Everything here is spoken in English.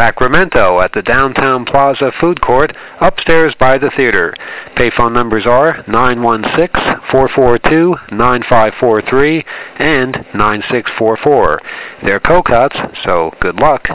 Sacramento at the Downtown Plaza Food Court upstairs by the theater. Payphone numbers are 916-442-9543 and 9644. They're COCOTs, so good luck.